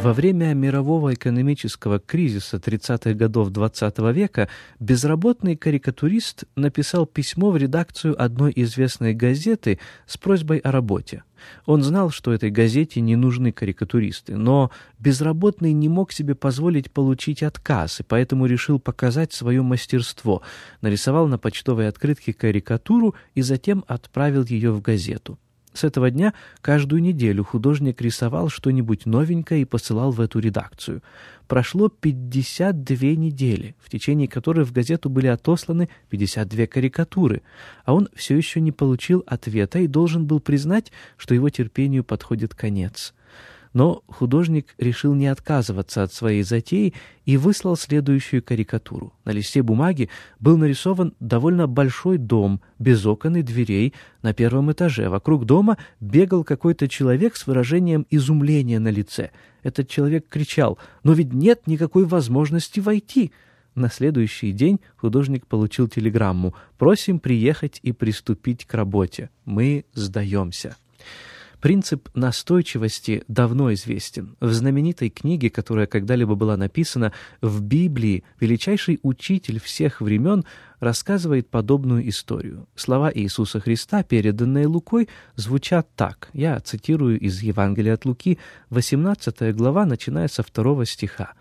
Во время мирового экономического кризиса 30-х годов XX -го века безработный карикатурист написал письмо в редакцию одной известной газеты с просьбой о работе. Он знал, что этой газете не нужны карикатуристы, но безработный не мог себе позволить получить отказ, и поэтому решил показать свое мастерство, нарисовал на почтовой открытке карикатуру и затем отправил ее в газету. С этого дня каждую неделю художник рисовал что-нибудь новенькое и посылал в эту редакцию. Прошло 52 недели, в течение которых в газету были отосланы 52 карикатуры, а он все еще не получил ответа и должен был признать, что его терпению подходит конец. Но художник решил не отказываться от своей затеи и выслал следующую карикатуру. На листе бумаги был нарисован довольно большой дом, без окон и дверей, на первом этаже. Вокруг дома бегал какой-то человек с выражением изумления на лице. Этот человек кричал «Но ведь нет никакой возможности войти!» На следующий день художник получил телеграмму «Просим приехать и приступить к работе. Мы сдаемся». Принцип настойчивости давно известен. В знаменитой книге, которая когда-либо была написана, в Библии величайший учитель всех времен рассказывает подобную историю. Слова Иисуса Христа, переданные Лукой, звучат так. Я цитирую из Евангелия от Луки, 18 глава, начиная со второго стиха.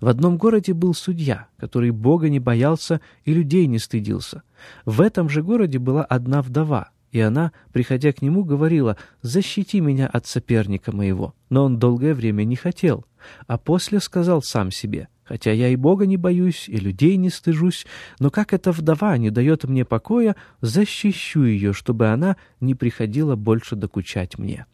В одном городе был судья, который Бога не боялся и людей не стыдился. В этом же городе была одна вдова, и она, приходя к нему, говорила «Защити меня от соперника моего». Но он долгое время не хотел, а после сказал сам себе «Хотя я и Бога не боюсь, и людей не стыжусь, но как эта вдова не дает мне покоя, защищу ее, чтобы она не приходила больше докучать мне».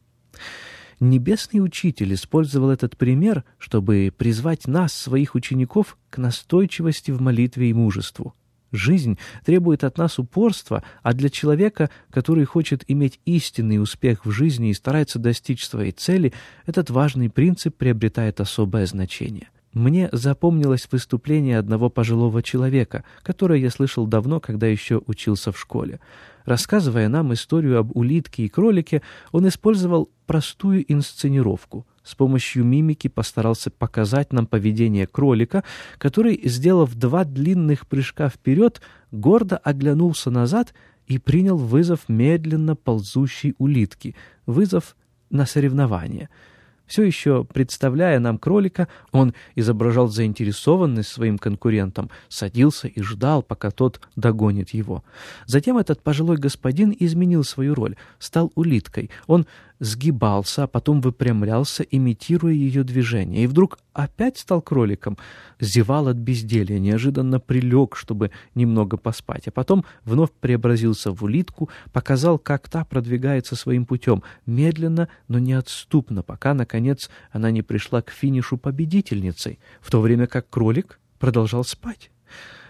Небесный Учитель использовал этот пример, чтобы призвать нас, своих учеников, к настойчивости в молитве и мужеству. Жизнь требует от нас упорства, а для человека, который хочет иметь истинный успех в жизни и старается достичь своей цели, этот важный принцип приобретает особое значение. Мне запомнилось выступление одного пожилого человека, которое я слышал давно, когда еще учился в школе. Рассказывая нам историю об улитке и кролике, он использовал простую инсценировку — с помощью мимики постарался показать нам поведение кролика, который, сделав два длинных прыжка вперед, гордо оглянулся назад и принял вызов медленно ползущей улитки, вызов на соревнование — все еще представляя нам кролика, он изображал заинтересованность своим конкурентом, садился и ждал, пока тот догонит его. Затем этот пожилой господин изменил свою роль, стал улиткой. Он сгибался, а потом выпрямлялся, имитируя ее движение, и вдруг опять стал кроликом, зевал от безделья, неожиданно прилег, чтобы немного поспать, а потом вновь преобразился в улитку, показал, как та продвигается своим путем, медленно, но неотступно, пока, наконец, она не пришла к финишу победительницей, в то время как кролик продолжал спать.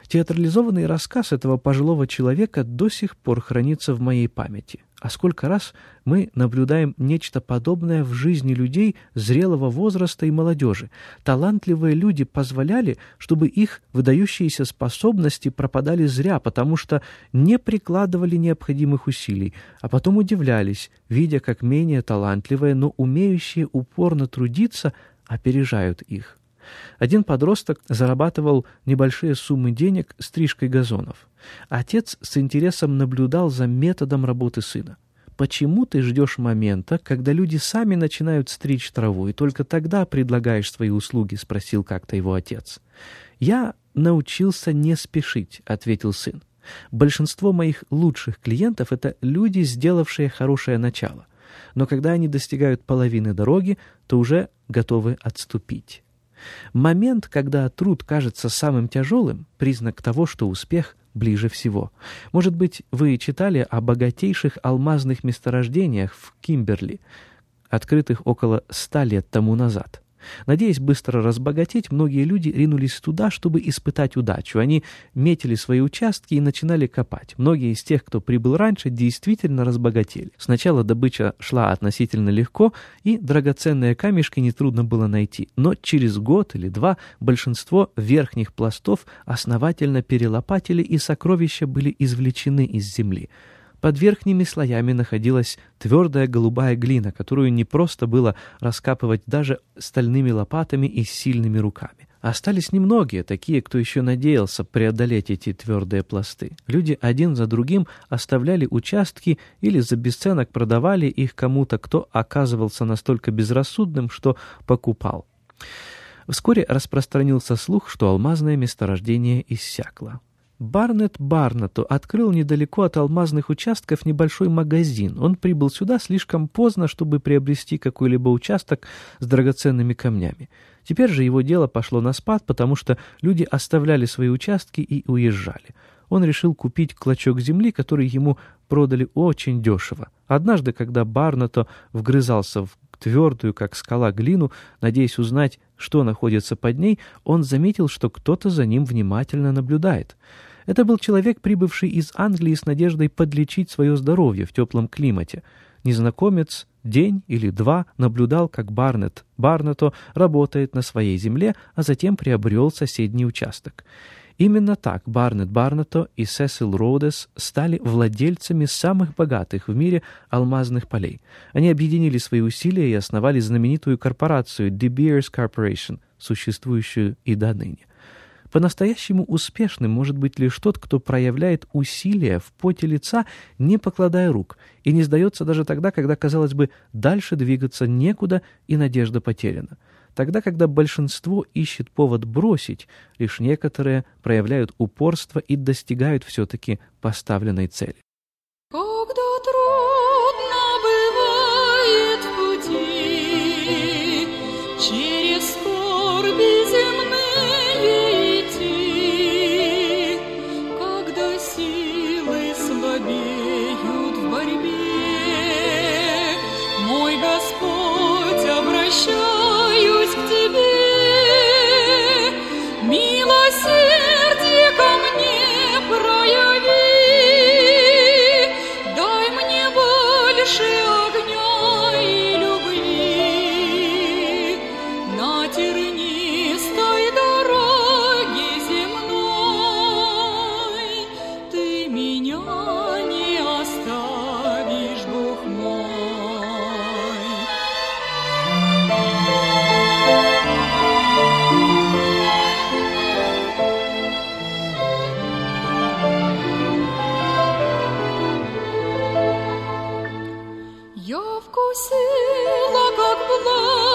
Театрализованный рассказ этого пожилого человека до сих пор хранится в моей памяти. А сколько раз мы наблюдаем нечто подобное в жизни людей зрелого возраста и молодежи. Талантливые люди позволяли, чтобы их выдающиеся способности пропадали зря, потому что не прикладывали необходимых усилий, а потом удивлялись, видя, как менее талантливые, но умеющие упорно трудиться опережают их. Один подросток зарабатывал небольшие суммы денег стрижкой газонов. Отец с интересом наблюдал за методом работы сына. Почему ты ждешь момента, когда люди сами начинают стричь траву, и только тогда предлагаешь свои услуги?» — спросил как-то его отец. «Я научился не спешить», — ответил сын. «Большинство моих лучших клиентов — это люди, сделавшие хорошее начало. Но когда они достигают половины дороги, то уже готовы отступить». Момент, когда труд кажется самым тяжелым, признак того, что успех ближе всего. Может быть, вы читали о богатейших алмазных месторождениях в Кимберли, открытых около ста лет тому назад. Надеясь быстро разбогатеть, многие люди ринулись туда, чтобы испытать удачу. Они метили свои участки и начинали копать. Многие из тех, кто прибыл раньше, действительно разбогатели. Сначала добыча шла относительно легко, и драгоценные камешки нетрудно было найти. Но через год или два большинство верхних пластов основательно перелопатили, и сокровища были извлечены из земли. Под верхними слоями находилась твердая голубая глина, которую не просто было раскапывать даже стальными лопатами и сильными руками. Остались немногие, такие, кто еще надеялся преодолеть эти твердые пласты. Люди один за другим оставляли участки или за бесценок продавали их кому-то, кто оказывался настолько безрассудным, что покупал. Вскоре распространился слух, что алмазное месторождение иссякло. Барнет Барнету открыл недалеко от алмазных участков небольшой магазин. Он прибыл сюда слишком поздно, чтобы приобрести какой-либо участок с драгоценными камнями. Теперь же его дело пошло на спад, потому что люди оставляли свои участки и уезжали. Он решил купить клочок земли, который ему продали очень дешево. Однажды, когда Барнето вгрызался в твердую, как скала, глину, надеясь узнать, что находится под ней, он заметил, что кто-то за ним внимательно наблюдает. Это был человек, прибывший из Англии с надеждой подлечить свое здоровье в теплом климате. Незнакомец день или два наблюдал, как Барнет Барнето работает на своей земле, а затем приобрел соседний участок. Именно так Барнет Барнето и Сесил Роудес стали владельцами самых богатых в мире алмазных полей. Они объединили свои усилия и основали знаменитую корпорацию De Beers Corporation, существующую и до ныне. По-настоящему успешным может быть лишь тот, кто проявляет усилия в поте лица, не покладая рук, и не сдается даже тогда, когда, казалось бы, дальше двигаться некуда и надежда потеряна. Тогда, когда большинство ищет повод бросить, лишь некоторые проявляют упорство и достигают все-таки поставленной цели. Я вкусила, как благо.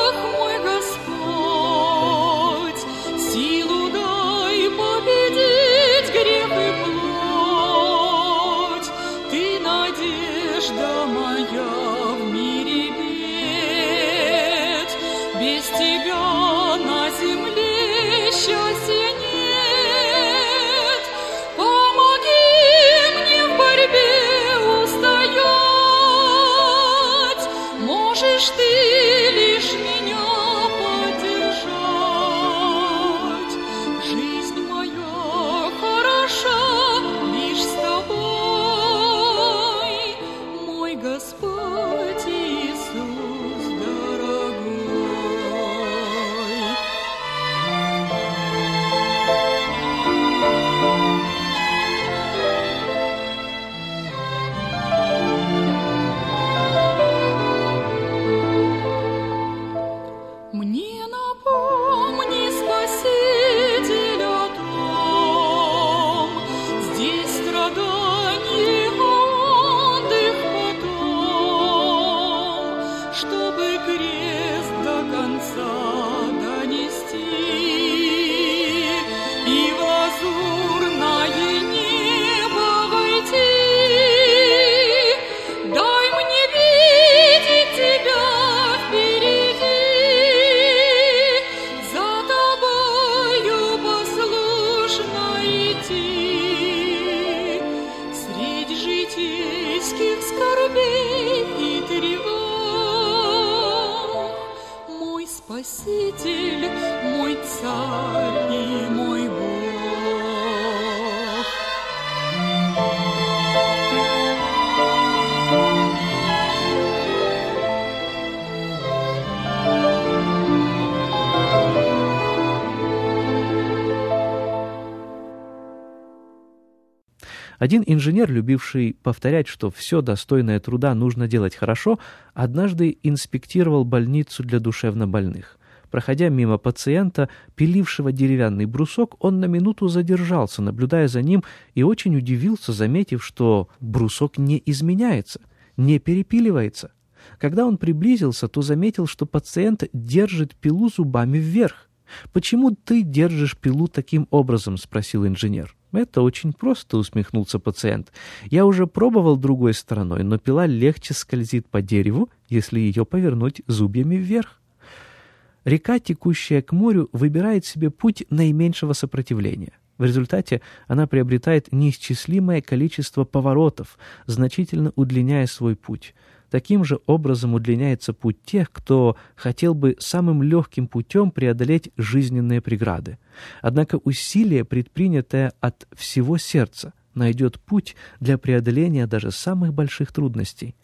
Один инженер, любивший повторять, что все достойное труда нужно делать хорошо, однажды инспектировал больницу для душевнобольных. Проходя мимо пациента, пилившего деревянный брусок, он на минуту задержался, наблюдая за ним, и очень удивился, заметив, что брусок не изменяется, не перепиливается. Когда он приблизился, то заметил, что пациент держит пилу зубами вверх. «Почему ты держишь пилу таким образом?» — спросил инженер. «Это очень просто», — усмехнулся пациент. «Я уже пробовал другой стороной, но пила легче скользит по дереву, если ее повернуть зубьями вверх». Река, текущая к морю, выбирает себе путь наименьшего сопротивления. В результате она приобретает неисчислимое количество поворотов, значительно удлиняя свой путь. Таким же образом удлиняется путь тех, кто хотел бы самым легким путем преодолеть жизненные преграды. Однако усилие, предпринятое от всего сердца, найдет путь для преодоления даже самых больших трудностей.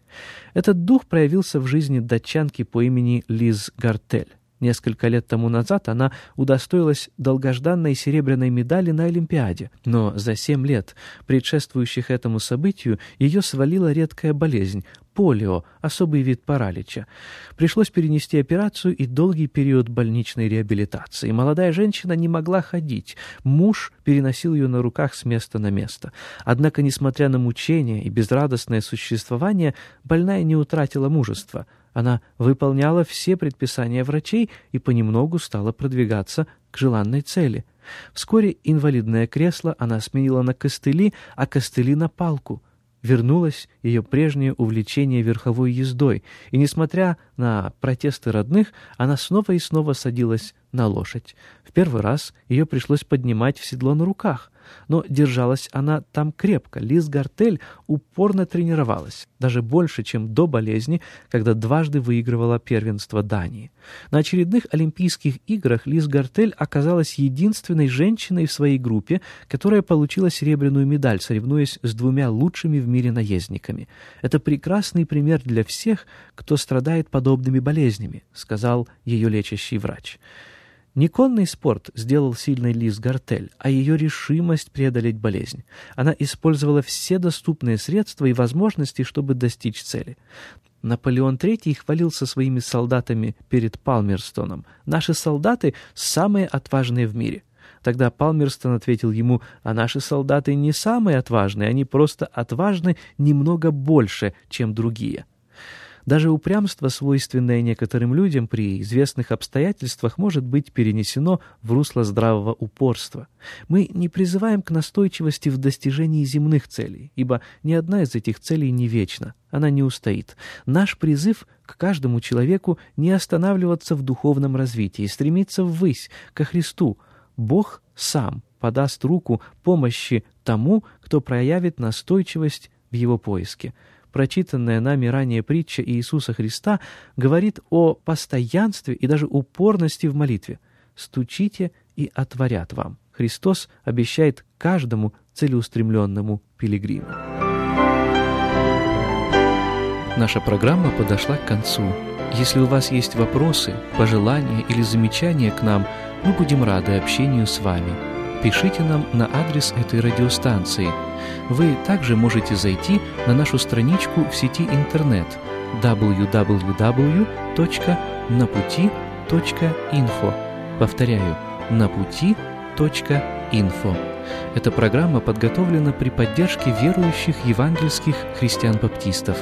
Этот дух проявился в жизни датчанки по имени Лиз Гартель. Несколько лет тому назад она удостоилась долгожданной серебряной медали на Олимпиаде, но за семь лет, предшествующих этому событию, ее свалила редкая болезнь – полио, особый вид паралича. Пришлось перенести операцию и долгий период больничной реабилитации. Молодая женщина не могла ходить, муж переносил ее на руках с места на место. Однако, несмотря на мучения и безрадостное существование, больная не утратила мужества – она выполняла все предписания врачей и понемногу стала продвигаться к желанной цели. Вскоре инвалидное кресло она сменила на костыли, а костыли на палку. Вернулось ее прежнее увлечение верховой ездой, и, несмотря на протесты родных, она снова и снова садилась на лошадь. В первый раз ее пришлось поднимать в седло на руках но держалась она там крепко. Лиз Гартель упорно тренировалась, даже больше, чем до болезни, когда дважды выигрывала первенство Дании. На очередных Олимпийских играх Лиз Гартель оказалась единственной женщиной в своей группе, которая получила серебряную медаль, соревнуясь с двумя лучшими в мире наездниками. «Это прекрасный пример для всех, кто страдает подобными болезнями», сказал ее лечащий врач. Не конный спорт сделал сильной Лиз Гартель, а ее решимость преодолеть болезнь. Она использовала все доступные средства и возможности, чтобы достичь цели. Наполеон III хвалился своими солдатами перед Палмерстоном. «Наши солдаты – самые отважные в мире». Тогда Палмерстон ответил ему, а наши солдаты не самые отважные, они просто отважны немного больше, чем другие. Даже упрямство, свойственное некоторым людям при известных обстоятельствах, может быть перенесено в русло здравого упорства. Мы не призываем к настойчивости в достижении земных целей, ибо ни одна из этих целей не вечна, она не устоит. Наш призыв к каждому человеку не останавливаться в духовном развитии, стремиться ввысь, ко Христу. Бог сам подаст руку помощи тому, кто проявит настойчивость в его поиске прочитанная нами ранее притча Иисуса Христа говорит о постоянстве и даже упорности в молитве. «Стучите, и отворят вам». Христос обещает каждому целеустремленному пилигриму. Наша программа подошла к концу. Если у вас есть вопросы, пожелания или замечания к нам, мы будем рады общению с вами. Пишите нам на адрес этой радиостанции – вы также можете зайти на нашу страничку в сети интернет www.naputi.info. Повторяю, naputi.info. Эта программа подготовлена при поддержке верующих евангельских христиан-баптистов.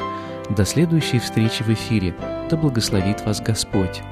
До следующей встречи в эфире. Да благословит вас Господь!